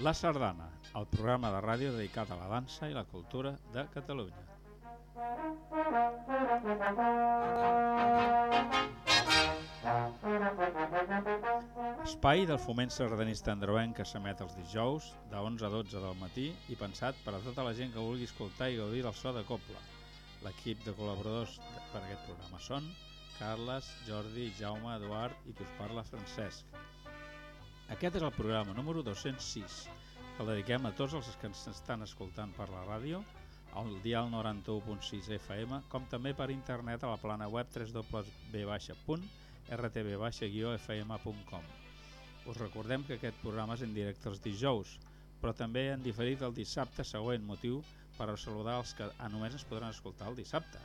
La Sardana, el programa de ràdio dedicat a la dansa i la cultura de Catalunya. Espai del foment sardanista androenc que s'emet els dijous de 11 a 12 del matí i pensat per a tota la gent que vulgui escoltar i gaudir del so de Copla. L'equip de col·laboradors per a aquest programa són Carles, Jordi, Jaume, Eduard i qui us parla Francesc. Aquest és el programa número 206 que el dediquem a tots els que ens estan escoltant per la ràdio al dial 91.6 FM com també per internet a la plana web www.rtb-fm.com rtb-fm.com. Us recordem que aquest programa és en directe els dijous, però també han diferit el dissabte següent, motiu per saludar els que només es podran escoltar el dissabte.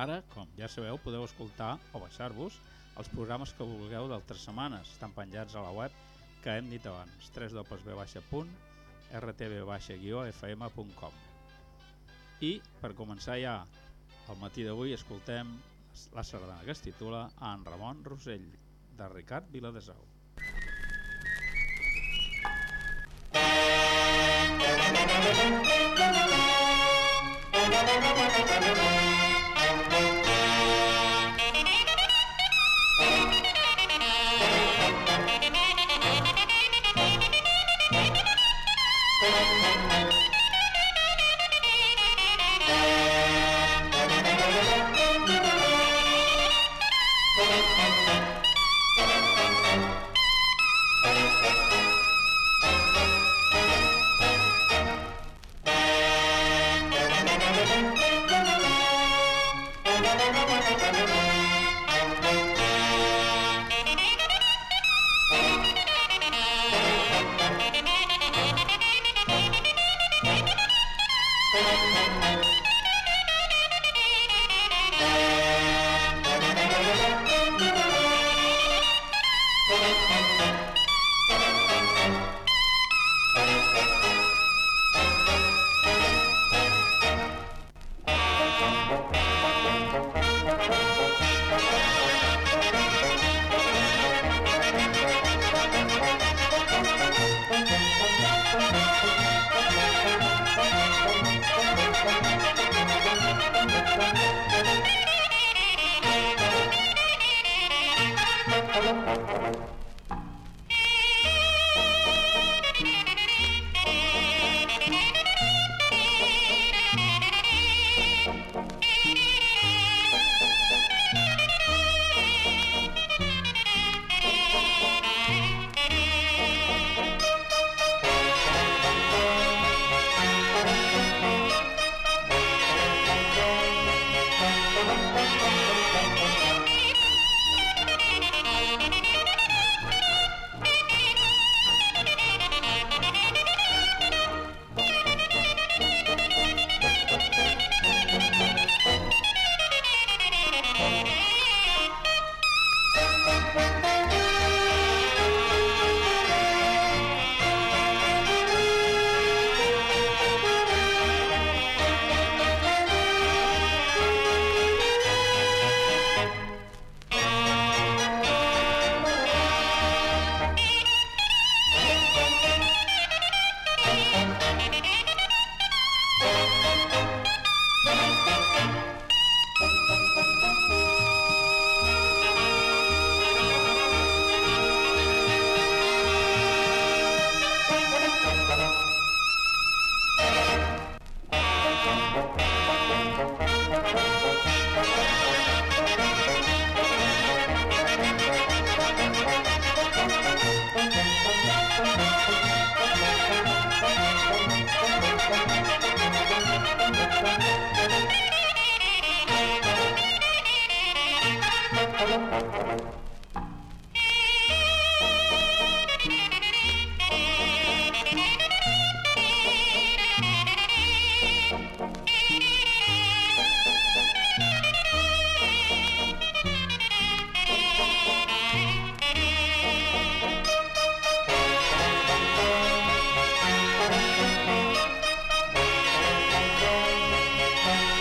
Ara, com ja sabeu, podeu escoltar o baixar-vos els programes que vulgueu d'altres setmanes estan penjats a la web que hem dit abans, www.rtb-fm.com I per començar ja el matí d'avui escoltem la sardana que es titula en Ramon Rosell, de Ricard Viladesau.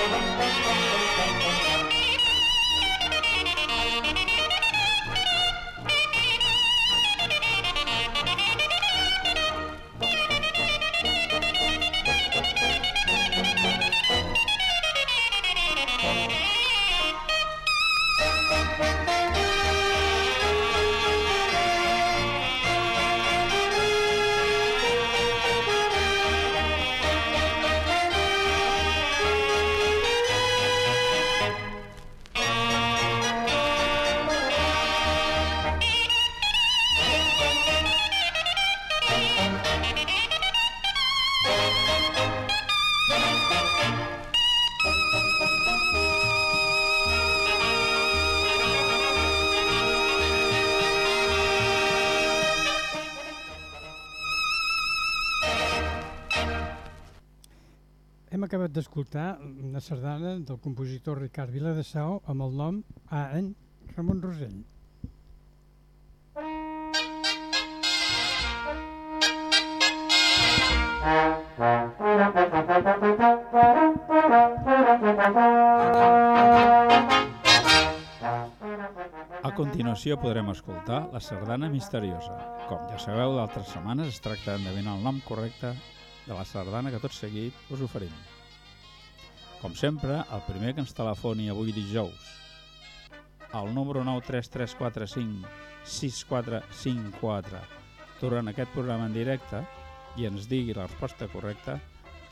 Música acabat d'escoltar una sardana del compositor Ricard Viladesau amb el nom a Ramon Rosell. A continuació podrem escoltar la sardana misteriosa. Com ja sabeu, d'altres setmanes es tracta d'endevinar el nom correcte de la sardana que tot seguit us oferim. Com sempre, el primer que ens telefoni avui dijous al número 933456454 durant aquest programa en directe i ens digui la resposta correcta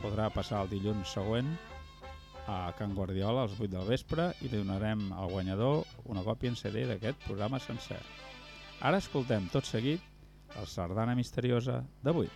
podrà passar el dilluns següent a Can Guardiola als 8 del vespre i li donarem al guanyador una còpia en CD d'aquest programa sencer. Ara escoltem tot seguit el Sardana Misteriosa d'avui.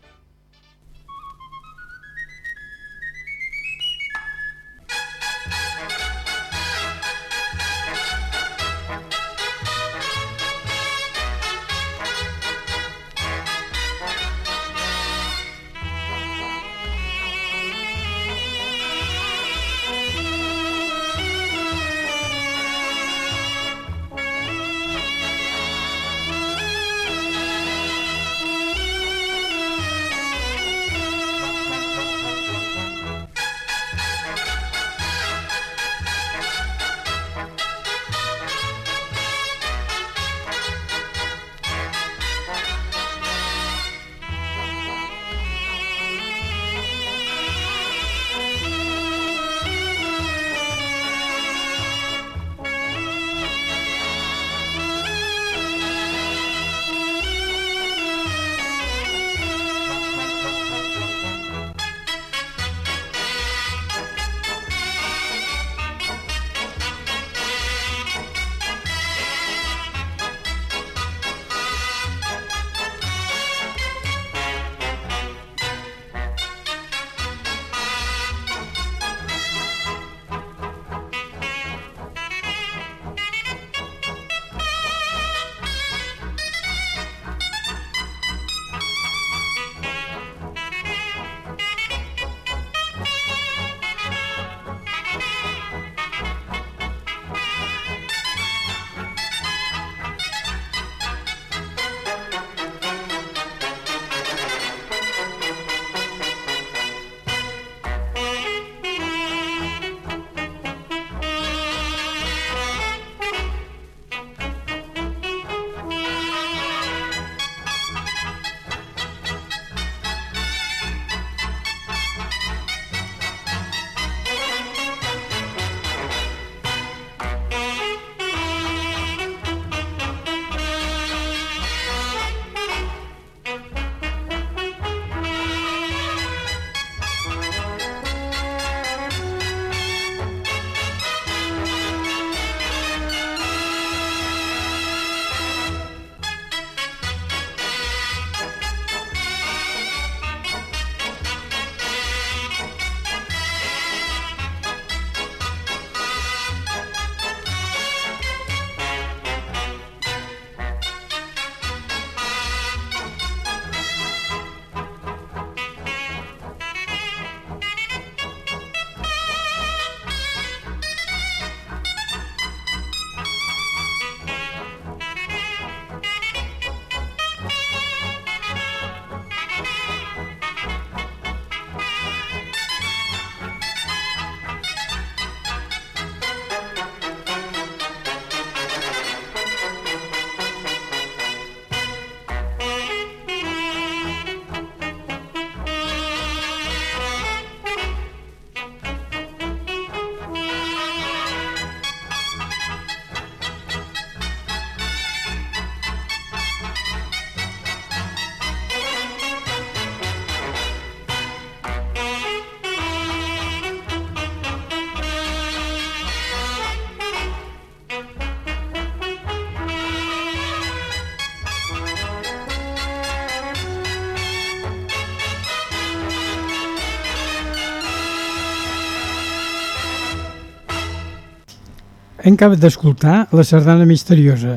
Hem acabat d'escoltar la sardana misteriosa.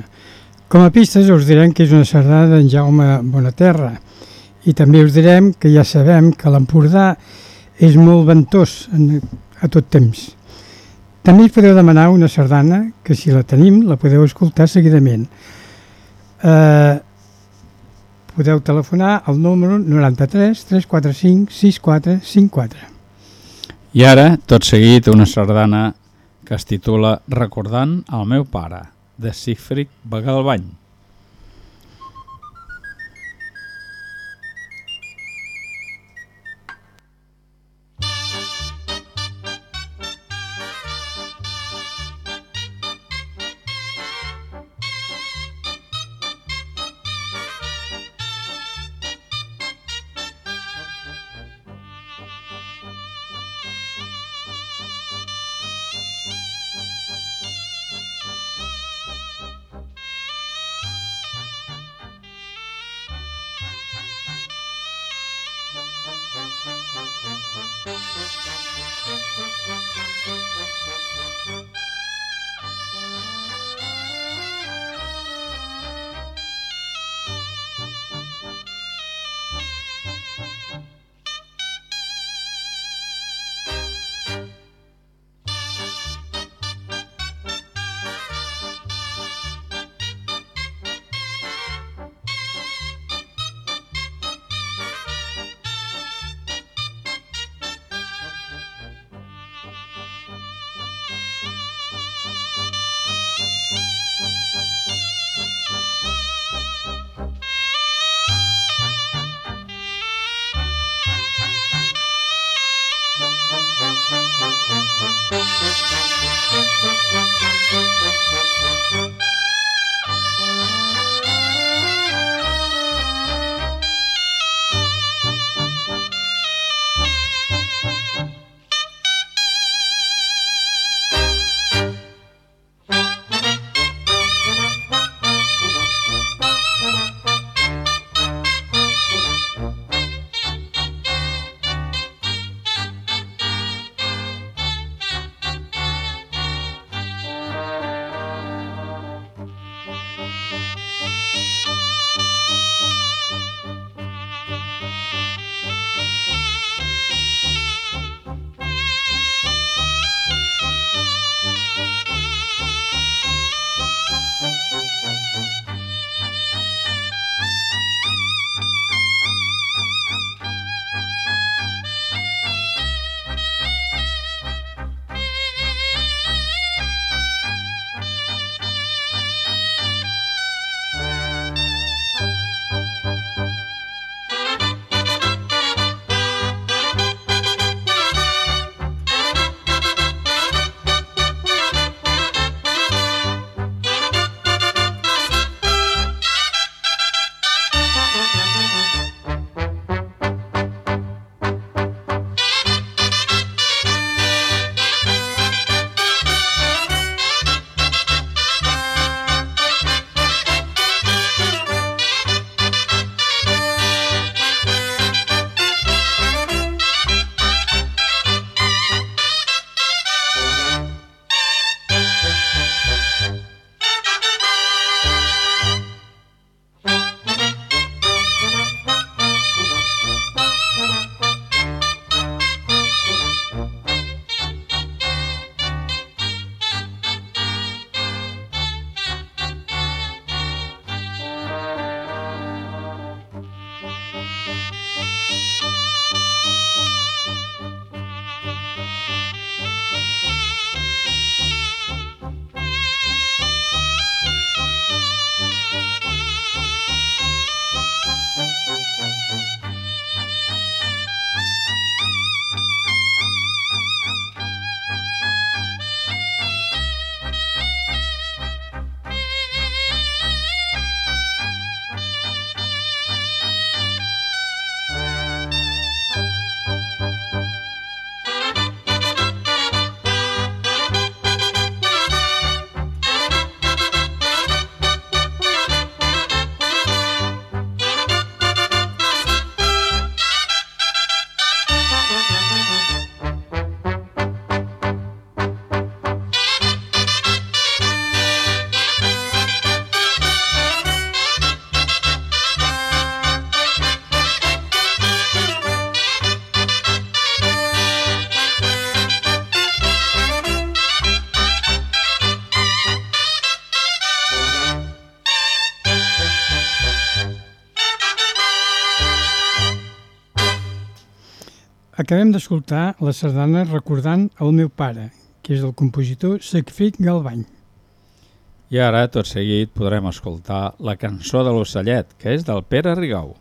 Com a pistes us direm que és una sardana d'en Jaume Bonaterra i també us direm que ja sabem que l'Empordà és molt ventós en, a tot temps. També hi podeu demanar una sardana, que si la tenim la podeu escoltar seguidament. Eh, podeu telefonar al número 93 345 6454. I ara, tot seguit, una sardana que es titula Recordant el meu pare, de Sigfrid Bagalbany. Acabem d'escoltar la sardana recordant el meu pare, que és el compositor Segfrid Galbany. I ara, tot seguit, podrem escoltar la cançó de l'ocellet, que és del Pere Rigau.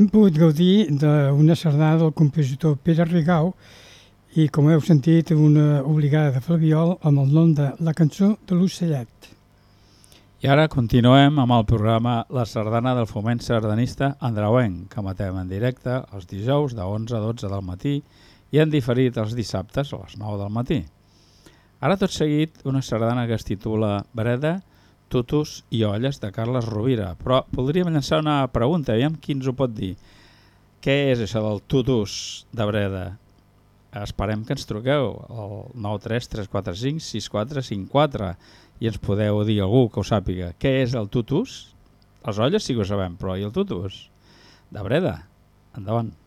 Hem pogut gaudir d'una sardana del compositor Pere Rigau i, com heu sentit, una obligada de Flaviol amb el nom de La cançó de l'ocellet. I ara continuem amb el programa La sardana del foment sardanista andreuenc, que matem en directe els dijous de 11 a 12 del matí i han diferit els dissabtes a les 9 del matí. Ara tot seguit una sardana que es titula Breda, Tutus i olles de Carles Rovira. Però voldríem llançar una pregunta, aviam qui ens ho pot dir. Què és això del tutus de Breda? Esperem que ens truqueu al 933456454 i ens podeu dir algú que ho sàpiga. Què és el tutus? Les olles sí que ho sabem, però i el tutus? De Breda? Endavant.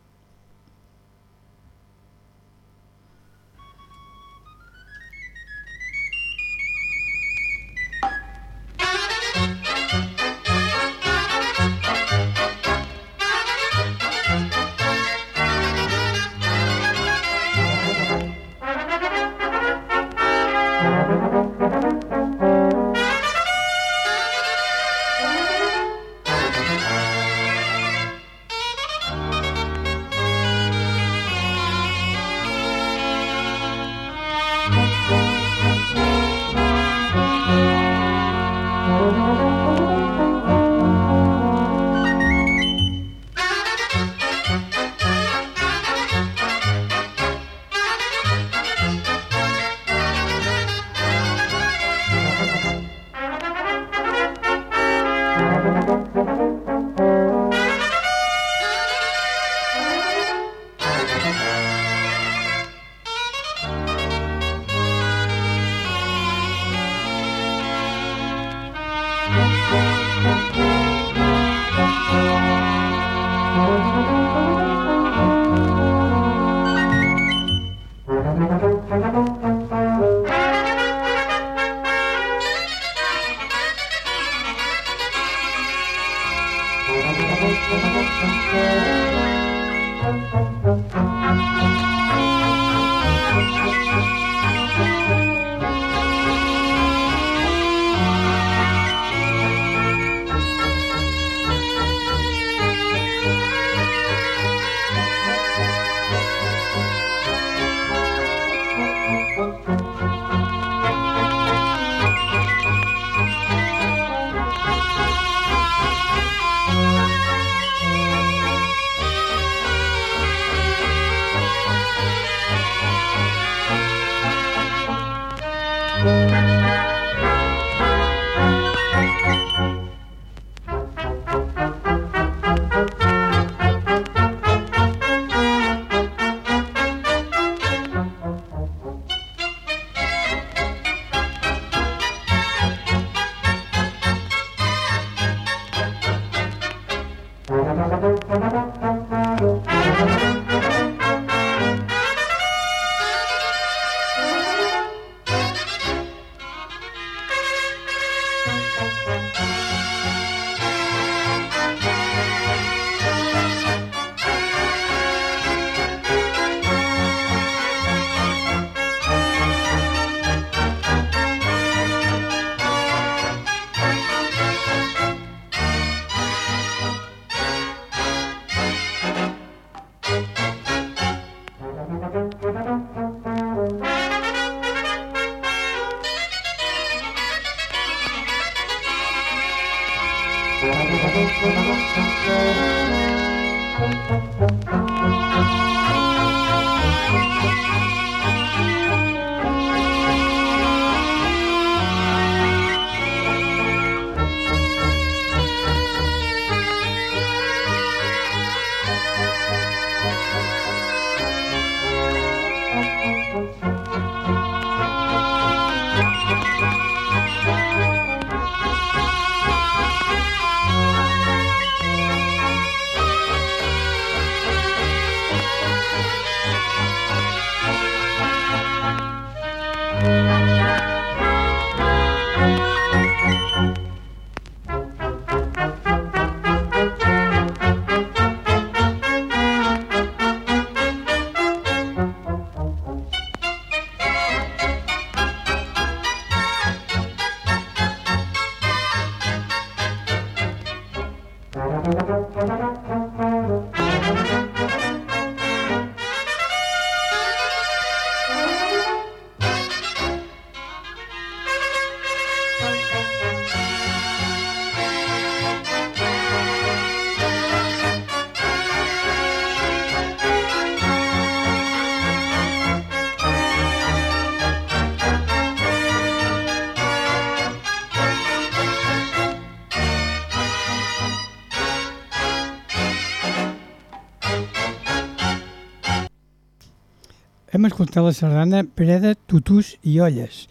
Hem escoltat la sardana Pereda, Tutús i Olles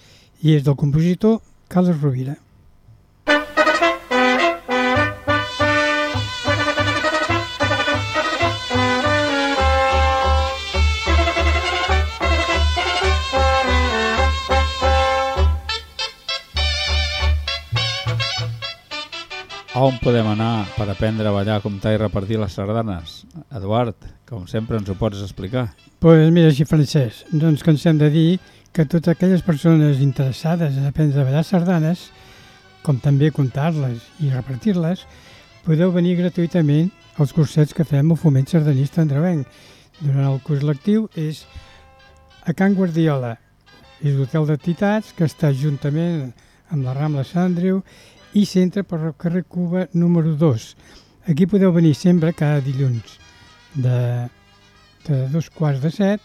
i és del compositor Carles Rovira. On podem anar per aprendre a ballar, comptar i repartir les sardanes? Eduard, com sempre ens ho pots explicar. pues mira, si Francesc, no ens cansem de dir que totes aquelles persones interessades en aprendre a ballar sardanes, com també comptar-les i repartir-les, podeu venir gratuïtament als cursets que fem al Foment Sardanista Andrevenc. Durant el curs lectiu és a Can Guardiola, és l'hotel d'entitats que està juntament amb la Rambla Sant Andreu i centre per al carrer Cuba número 2. Aquí podeu venir sempre cada dilluns de, de dos quarts de set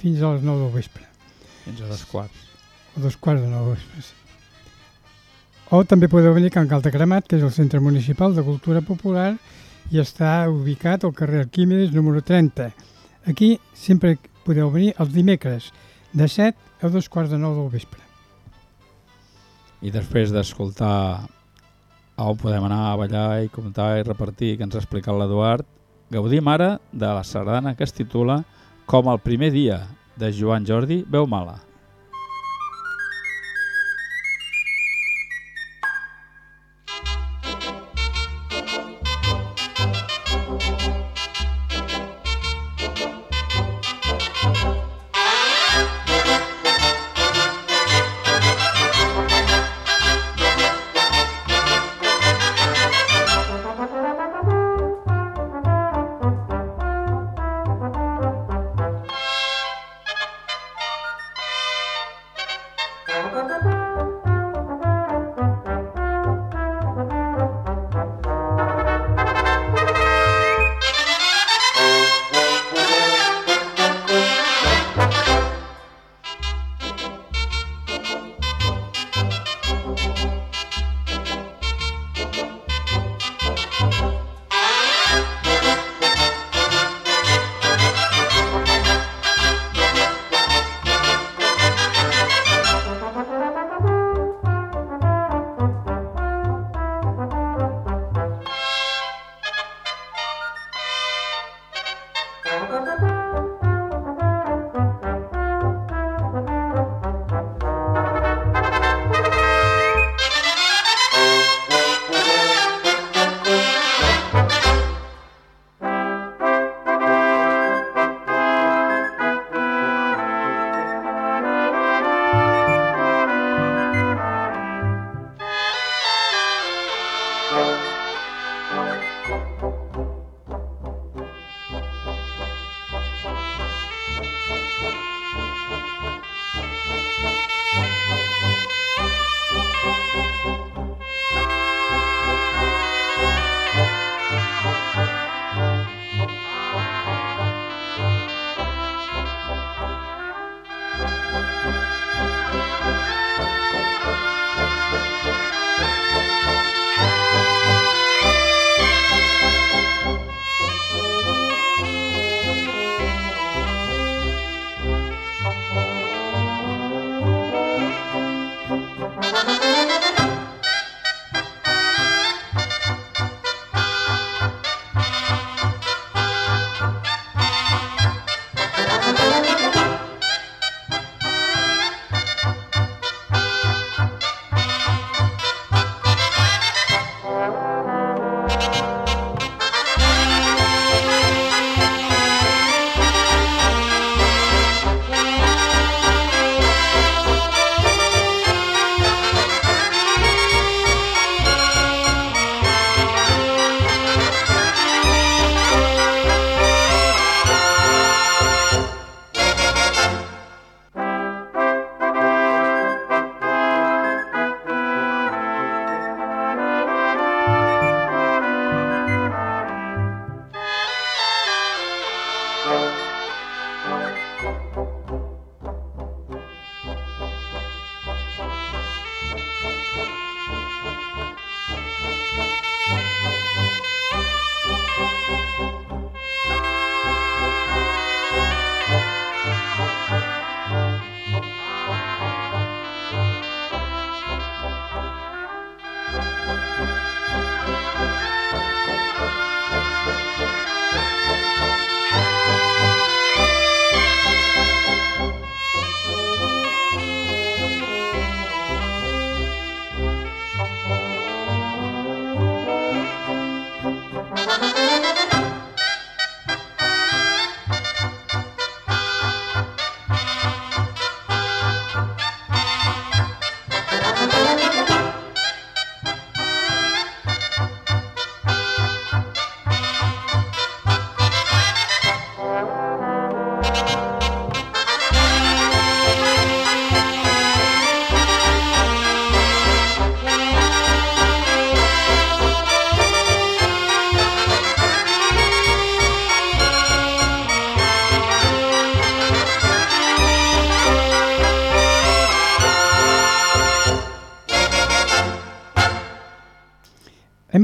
fins a les 9 del vespre, Fins a dos quarts. o dos quarts de 9 del vespre. sí. O també podeu venir a Can Caltacremat, que és el Centre Municipal de Cultura Popular i està ubicat al carrer Arquímedes número 30. Aquí sempre podeu venir els dimecres de 7 a dos quarts de 9 del vespre. I després d'escoltar on podem anar a ballar i comptar i repartir que ens ha explicat l'Eduard, Gaudim ara de la sardana que es titula Com el primer dia, de Joan Jordi Beumala. Hem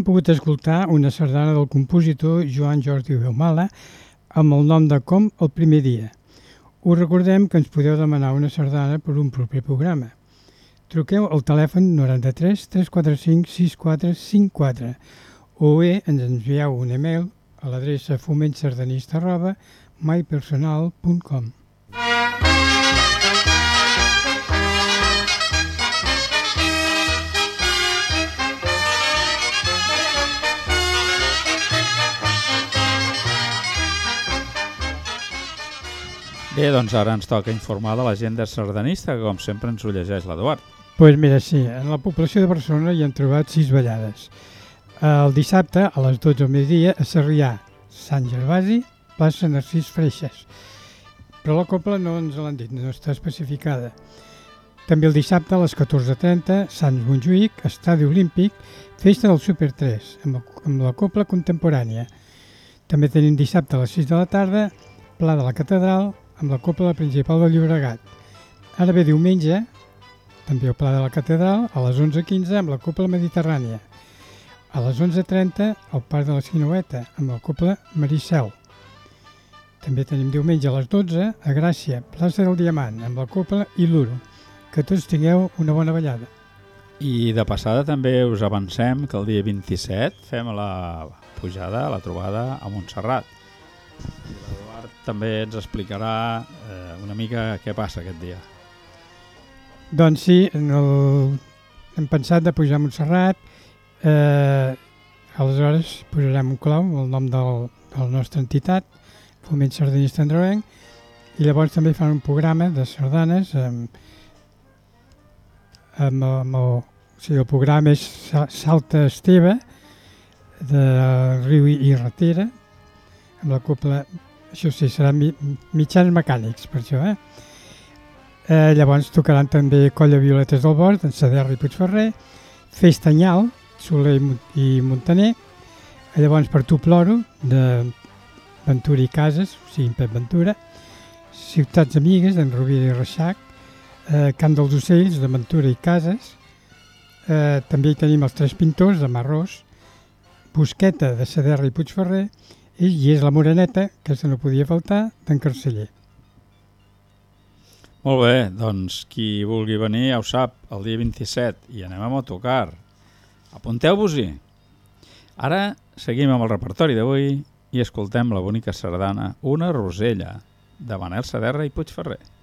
pogut escoltar una sardana del compositor Joan Jordi Beumala amb el nom de Com el primer dia. Us recordem que ens podeu demanar una sardana per un proper programa. Truqueu al telèfon 93 345 6454 o bé ens envieu un email a l'adreça fomentsardanista arroba mypersonal.com. Bé, doncs ara ens toca informar de l'agenda sardanista, que com sempre ens ho llegeix l'Eduard. Doncs pues mira, sí, en la població de Barcelona hi han trobat sis ballades. El dissabte, a les 12 del migdia, a Sarrià, Sant Gervasi, plaça Narcís Freixes. Però la copla no ens l'han dit, no està especificada. També el dissabte, a les 14.30, Sant Montjuïc, Estadi Olímpic, Festa del Super 3, amb, amb la copla contemporània. També tenim dissabte a les 6 de la tarda, Pla de la Catedral, amb la copla principal del Llobregat. Ara ve diumenge, també al Pla de la Catedral, a les 11.15 amb la copla mediterrània. A les 11.30 al Parc de la Sinueta amb la copla Maricel. També tenim diumenge a les 12 a Gràcia, plaça del Diamant, amb la copla i l'Uro. Que tots tingueu una bona ballada. I de passada també us avancem que el dia 27 fem la pujada, la trobada a Montserrat. L'Eduard també ens explicarà eh, una mica què passa aquest dia. Doncs sí, en el... hem pensat de pujar a Montserrat, eh, aleshores posarem un clau, el nom del, de la nostra entitat, Foment Sardanista Androvenc, i llavors també fan un programa de sardanes amb, amb, amb el, o sigui, el programa és Salta Esteve de Riu i Ratera amb la copla això sí, seran mi, mitjans mecànics per això, eh? eh llavors tocaran també Colla Violetes del Bosc, d'en Saderra i Puigferrer, Festanyal, Soler i Montaner, eh, llavors per Tu Ploro, de Ventura i Cases, o sigui, Pep Ventura, Ciutats Amigues, d'en Rovira i Reixac, eh, Camp dels Ocells, de Ventura i Cases, eh, també hi tenim els Tres Pintors, de Marrós, Busqueta, de Saderra i Puigferrer, i, és la Moreneta, que se no podia faltar, d'en Carceller. Molt bé, doncs qui vulgui venir ja ho sap, el dia 27, i anem a Motocar. Apunteu-vos-hi. Ara seguim amb el repertori d'avui i escoltem la bonica sardana Una Rosella, de Manel Saderra i Puigferrer.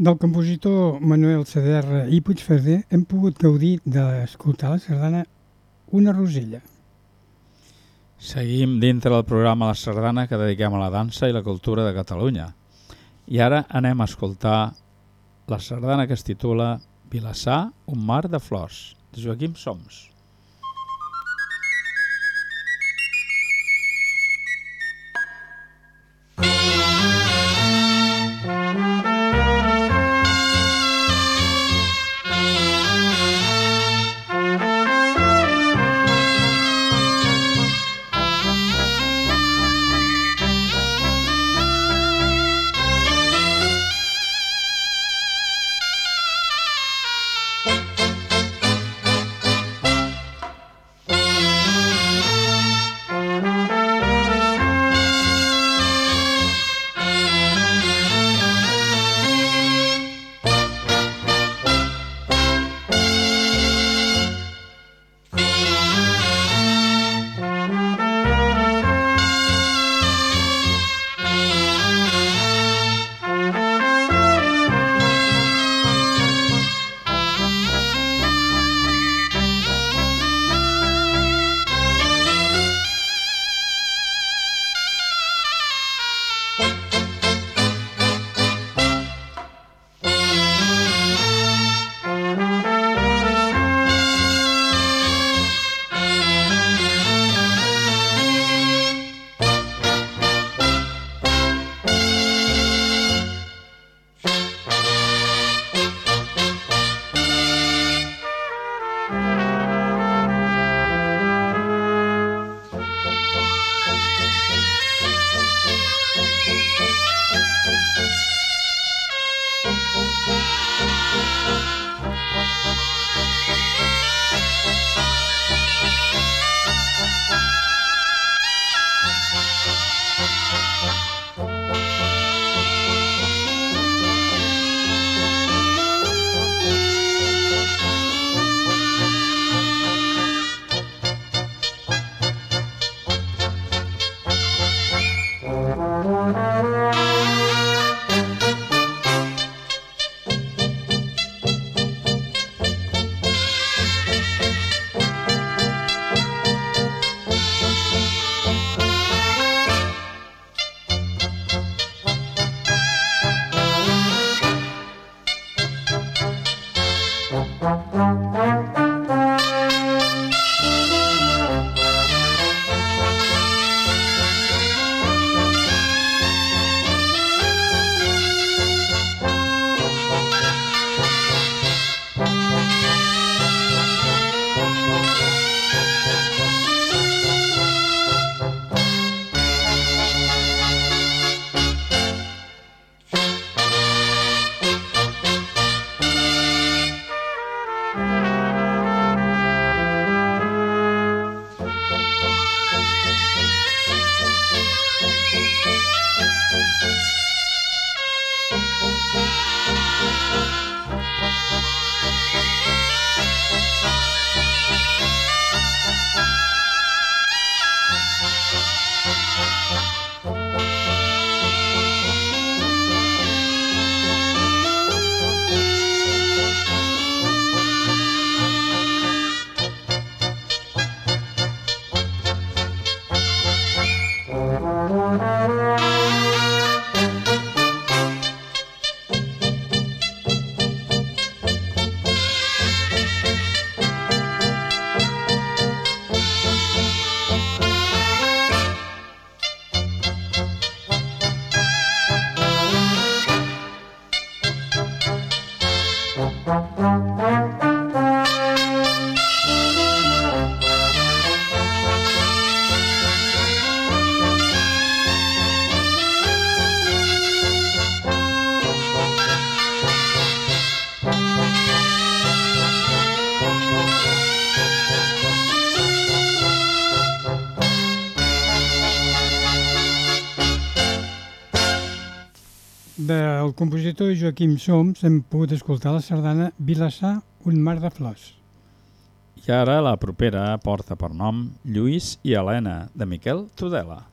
Del compositor Manuel Cederra i Puigferrer hem pogut gaudir d'escoltar la sardana Una Rosella. Seguim dintre del programa La Sardana que dediquem a la dansa i la cultura de Catalunya. I ara anem a escoltar la sardana que es titula Vilassar, un mar de flors, de Joaquim Soms. Compositor Joaquim Soms hem pogut escoltar la sardana Vilassar, un mar de flors. I ara la propera porta per nom Lluís i Helena, de Miquel Tudela.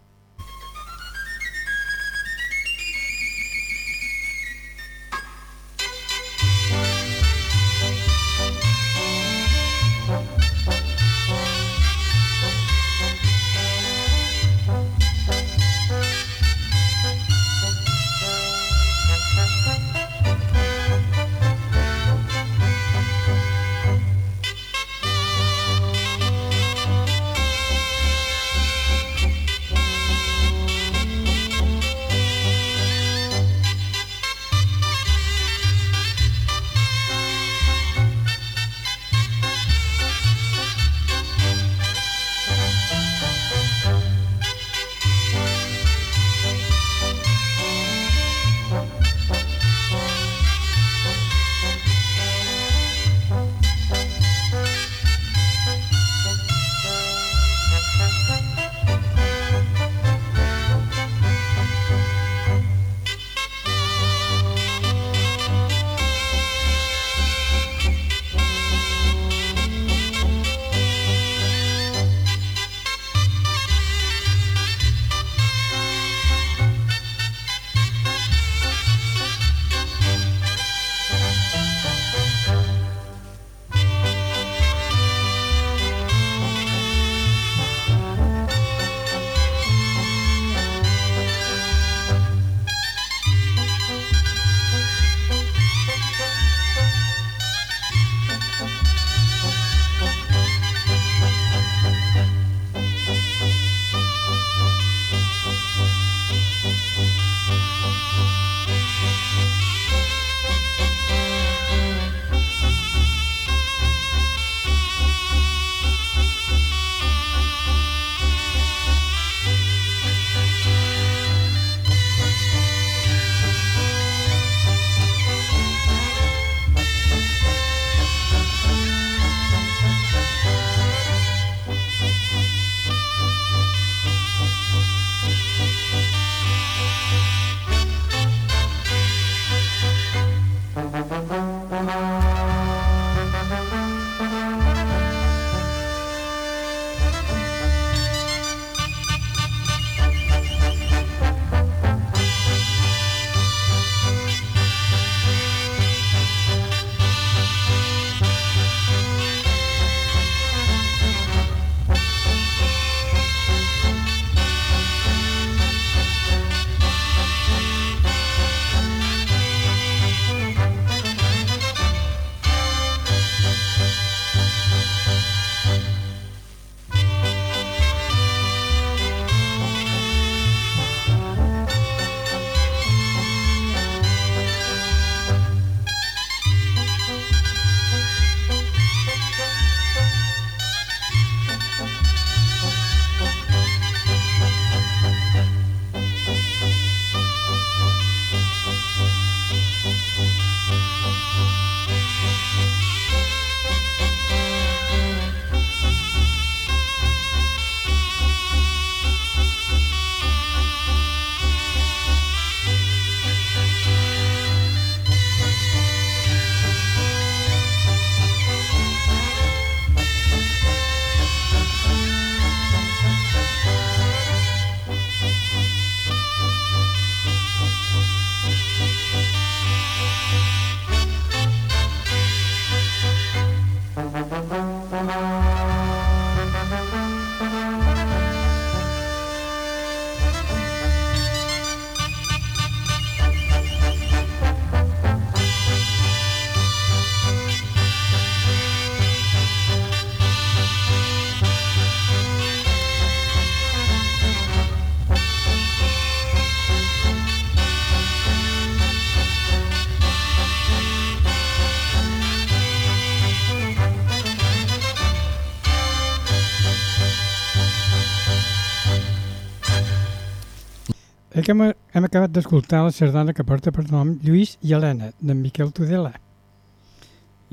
Que hem, hem acabat d'escoltar la sardana que porta per nom Lluís i Helena, d'en Miquel Tudela.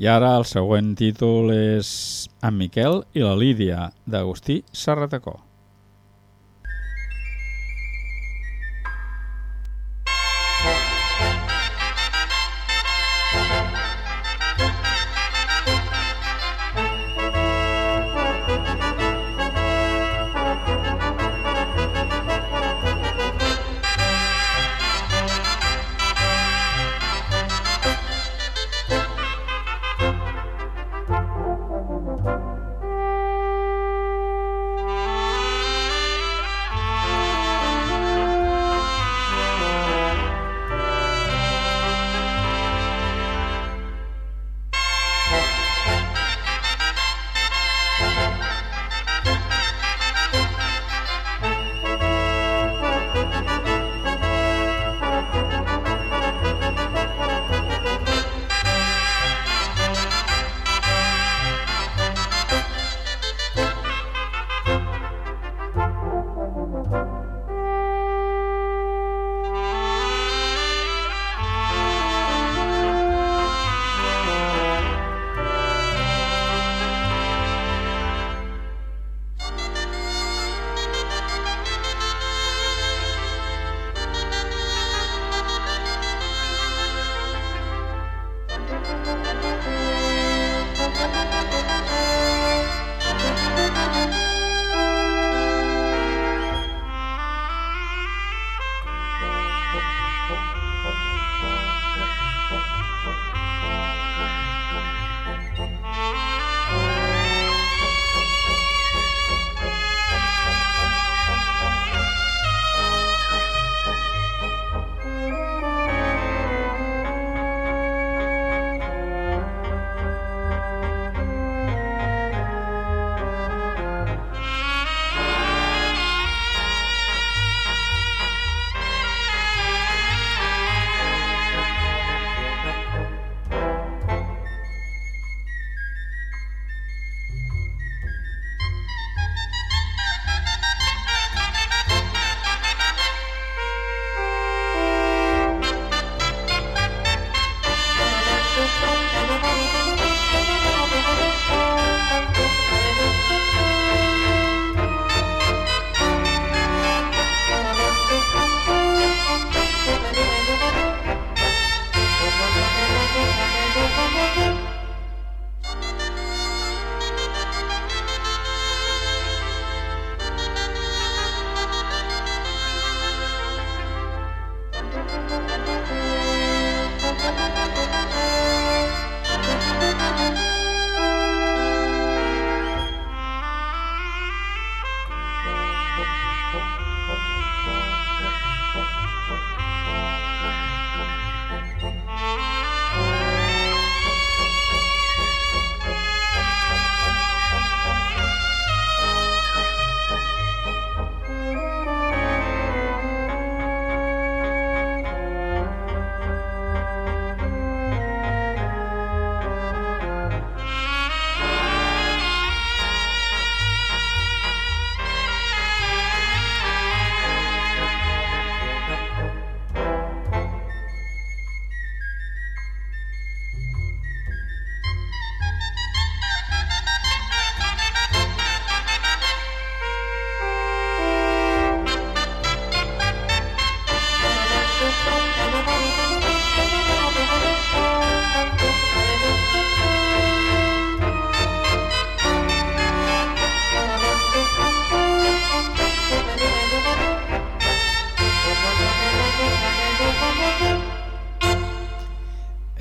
I ara el següent títol és En Miquel i la Lídia, d'Agustí Serratacó.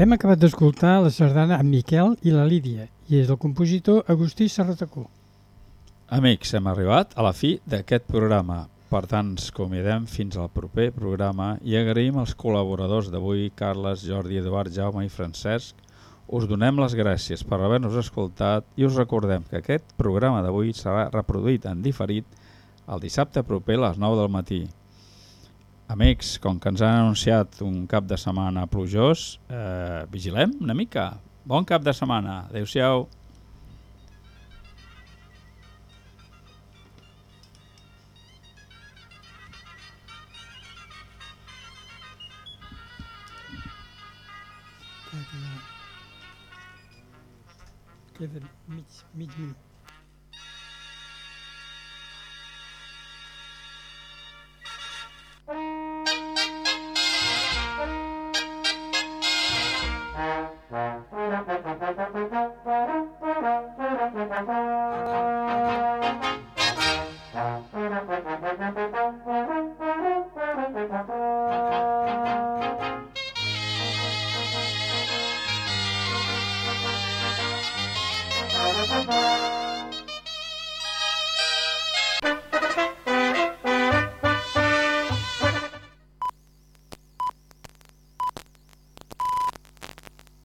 Hem acabat d'escoltar la sardana amb Miquel i la Lídia i és del compositor Agustí Serratacó. Amics, hem arribat a la fi d'aquest programa. Per tant, ens convidem fins al proper programa i agraïm als col·laboradors d'avui, Carles, Jordi, Eduard, Jaume i Francesc. Us donem les gràcies per haver-nos escoltat i us recordem que aquest programa d'avui serà reproduït en diferit el dissabte proper a les 9 del matí. Amics, com que ens han anunciat un cap de setmana plujós, eh, vigilem una mica. Bon cap de setmana. Adéu-siau. Queda mig, mig minut. Thank you.